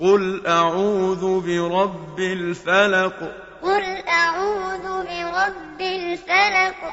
قل أعوذ برب الفلق قل أعوذ برب الفلق